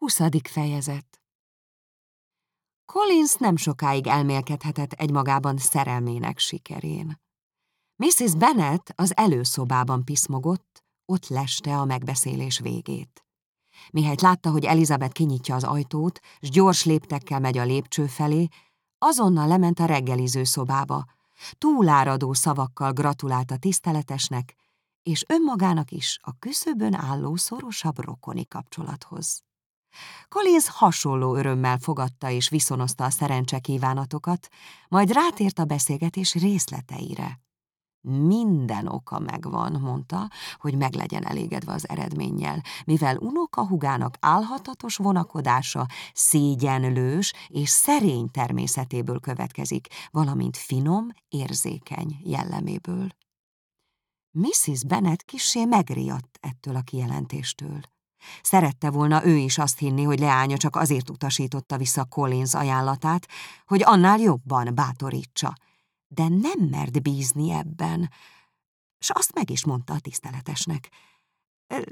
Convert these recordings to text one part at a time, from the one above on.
Huszadik fejezet Collins nem sokáig elmélkedhetett egymagában szerelmének sikerén. Mrs. Bennet az előszobában piszmogott, ott leste a megbeszélés végét. Mihelyt látta, hogy Elizabeth kinyitja az ajtót, s gyors léptekkel megy a lépcső felé, azonnal lement a reggeliző szobába, túláradó szavakkal gratulált a tiszteletesnek, és önmagának is a küszöbön álló szorosabb rokoni kapcsolathoz. Collins hasonló örömmel fogadta és viszonozta a szerencse kívánatokat, majd rátért a beszélgetés részleteire. Minden oka megvan, mondta, hogy meg legyen elégedve az eredménnyel, mivel unokahugának álhatatos vonakodása szégyenlős és szerény természetéből következik, valamint finom, érzékeny jelleméből. Mrs. Bennet kisé megriadt ettől a kijelentéstől. Szerette volna ő is azt hinni, hogy leánya csak azért utasította vissza Collins ajánlatát, hogy annál jobban bátorítsa. De nem mert bízni ebben, s azt meg is mondta a tiszteletesnek.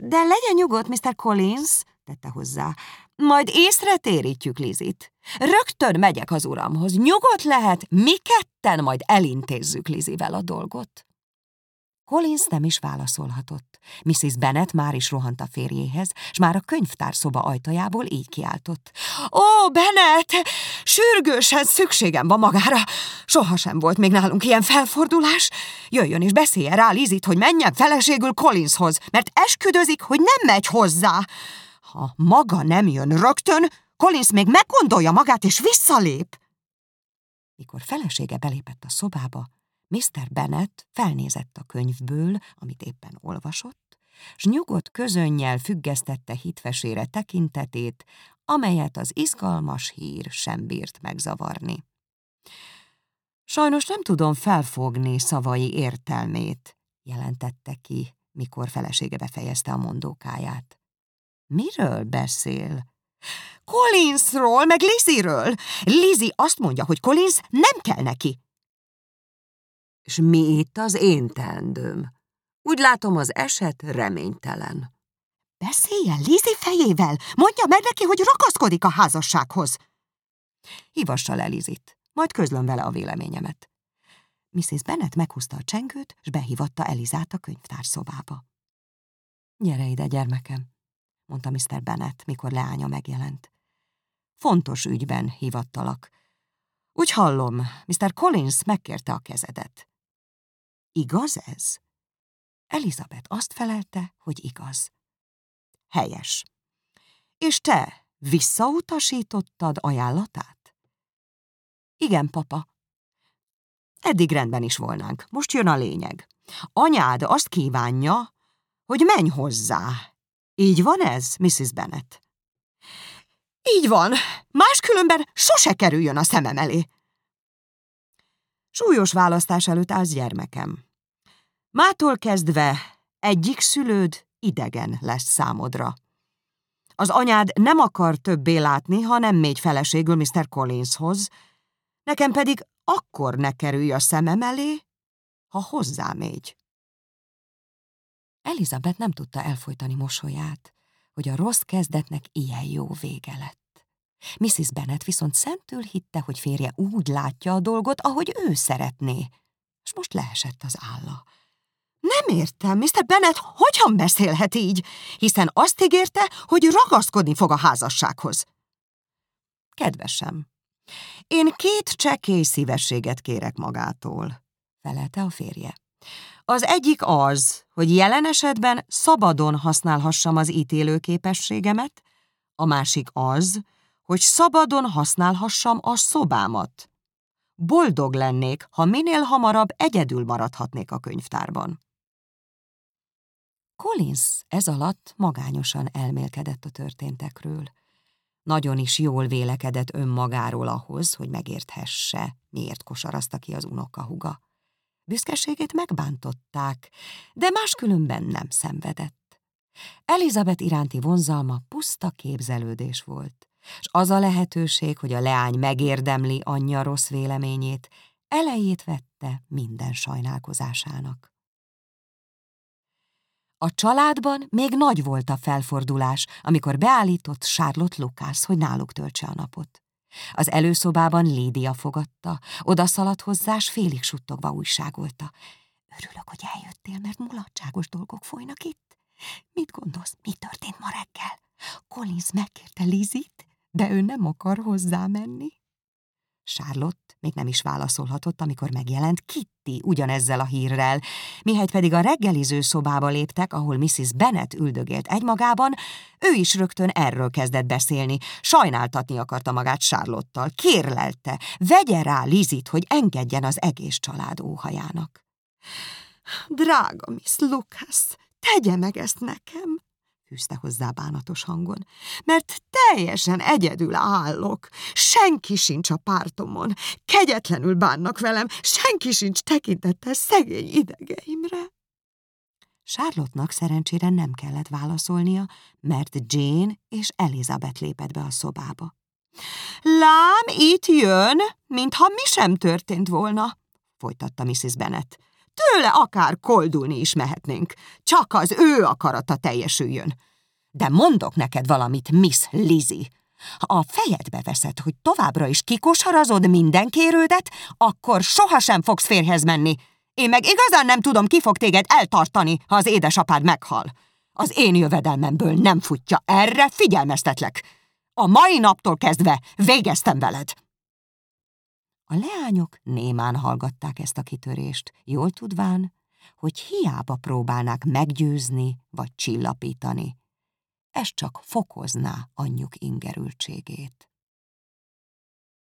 De legyen nyugodt, Mr. Collins, tette hozzá. Majd észre térítjük Lizit. Rögtön megyek az uramhoz. Nyugodt lehet, mi ketten majd elintézzük Lizivel a dolgot. Collins nem is válaszolhatott. Mrs. Bennet már is rohant a férjéhez, s már a könyvtárszoba ajtajából így kiáltott. Ó, Bennet! Sürgősen szükségem van magára! Sohasem volt még nálunk ilyen felfordulás. Jöjjön és beszélje rá Lizit, hogy menjen feleségül Collinshoz, mert esküdözik, hogy nem megy hozzá. Ha maga nem jön rögtön, Collins még meggondolja magát és visszalép. Mikor felesége belépett a szobába, Mr. Bennet felnézett a könyvből, amit éppen olvasott, s nyugodt közönnyel függesztette hitvesére tekintetét, amelyet az izgalmas hír sem bírt megzavarni. Sajnos nem tudom felfogni szavai értelmét, jelentette ki, mikor felesége befejezte a mondókáját. Miről beszél? Collinsról, meg Lizzieről. Lizzie azt mondja, hogy Collins nem kell neki. És mi itt az én teendőm? Úgy látom, az eset reménytelen. Beszéljen Lizi fejével! Mondja meg neki, hogy ragaszkodik a házassághoz! Hívassa le Lizit, majd közlöm vele a véleményemet. Mrs. Bennet meghúzta a csengőt, és behívatta Elizát a könyvtárszobába. Gyere ide, gyermekem, mondta Mr. Bennet, mikor leánya megjelent. Fontos ügyben hívattalak. Úgy hallom, Mr. Collins megkérte a kezedet. Igaz ez? Elizabeth azt felelte, hogy igaz. Helyes. És te visszautasítottad ajánlatát? Igen, papa. Eddig rendben is volnánk. Most jön a lényeg. Anyád azt kívánja, hogy menj hozzá. Így van ez, Mrs. Bennet? Így van. Máskülönben sose kerüljön a szemem elé. Súlyos választás előtt állsz gyermekem. Mától kezdve egyik szülőd idegen lesz számodra. Az anyád nem akar többé látni, ha nem mégy feleségül Mr. Collinshoz, nekem pedig akkor ne kerülj a szemem elé, ha hozzámégy. Elizabeth nem tudta elfolytani mosolyát, hogy a rossz kezdetnek ilyen jó vége lett. Mrs. Bennet viszont szentől hitte, hogy férje úgy látja a dolgot, ahogy ő szeretné, és most leesett az álla. Nem értem, Mr. Bennet hogyan beszélhet így, hiszen azt ígérte, hogy ragaszkodni fog a házassághoz. Kedvesem, én két csekély szívességet kérek magától, felelte a férje. Az egyik az, hogy jelen esetben szabadon használhassam az ítélőképességemet, a másik az, hogy szabadon használhassam a szobámat. Boldog lennék, ha minél hamarabb egyedül maradhatnék a könyvtárban. Collins ez alatt magányosan elmélkedett a történtekről. Nagyon is jól vélekedett önmagáról ahhoz, hogy megérthesse, miért kosarazta ki az unokahuga. Büszkeségét megbántották, de máskülönben nem szenvedett. Elizabeth iránti vonzalma puszta képzelődés volt, és az a lehetőség, hogy a leány megérdemli anyja rossz véleményét, elejét vette minden sajnálkozásának. A családban még nagy volt a felfordulás, amikor beállított Charlotte Lucas, hogy náluk töltse a napot. Az előszobában Lídia fogadta, oda szaladt hozzá, s félig suttogva újságolta. Örülök, hogy eljöttél, mert mulatságos dolgok folynak itt. Mit gondolsz, mi történt ma reggel? Collins megkérte Lizit, de ő nem akar hozzá menni. Charlotte még nem is válaszolhatott, amikor megjelent Kitty ugyanezzel a hírrel, mihelyt pedig a reggeliző szobába léptek, ahol Mrs. Bennet üldögélt egymagában, ő is rögtön erről kezdett beszélni, sajnáltatni akarta magát Charlottal, kérlelte, vegye rá Lizit, hogy engedjen az egész család óhajának. Drága Miss Lucas, tegye meg ezt nekem, fűzte hozzá bánatos hangon, mert teljesen egyedül állok. Senki sincs a pártomon, kegyetlenül bánnak velem, senki sincs tekintettel szegény idegeimre. Charlotte-nak szerencsére nem kellett válaszolnia, mert Jane és Elizabeth lépett be a szobába. Lám, itt jön, mintha mi sem történt volna, folytatta Mrs. Bennet. Tőle akár koldulni is mehetnénk, csak az ő akarata teljesüljön. De mondok neked valamit, Miss Lizzie. Ha a fejedbe veszed, hogy továbbra is kikosarazod minden kérődet, akkor sohasem fogsz férhez menni. Én meg igazán nem tudom, ki fog téged eltartani, ha az édesapád meghal. Az én jövedelmemből nem futja, erre figyelmeztetlek. A mai naptól kezdve végeztem veled. A leányok némán hallgatták ezt a kitörést, jól tudván, hogy hiába próbálnák meggyőzni vagy csillapítani. Ez csak fokozná anyjuk ingerültségét.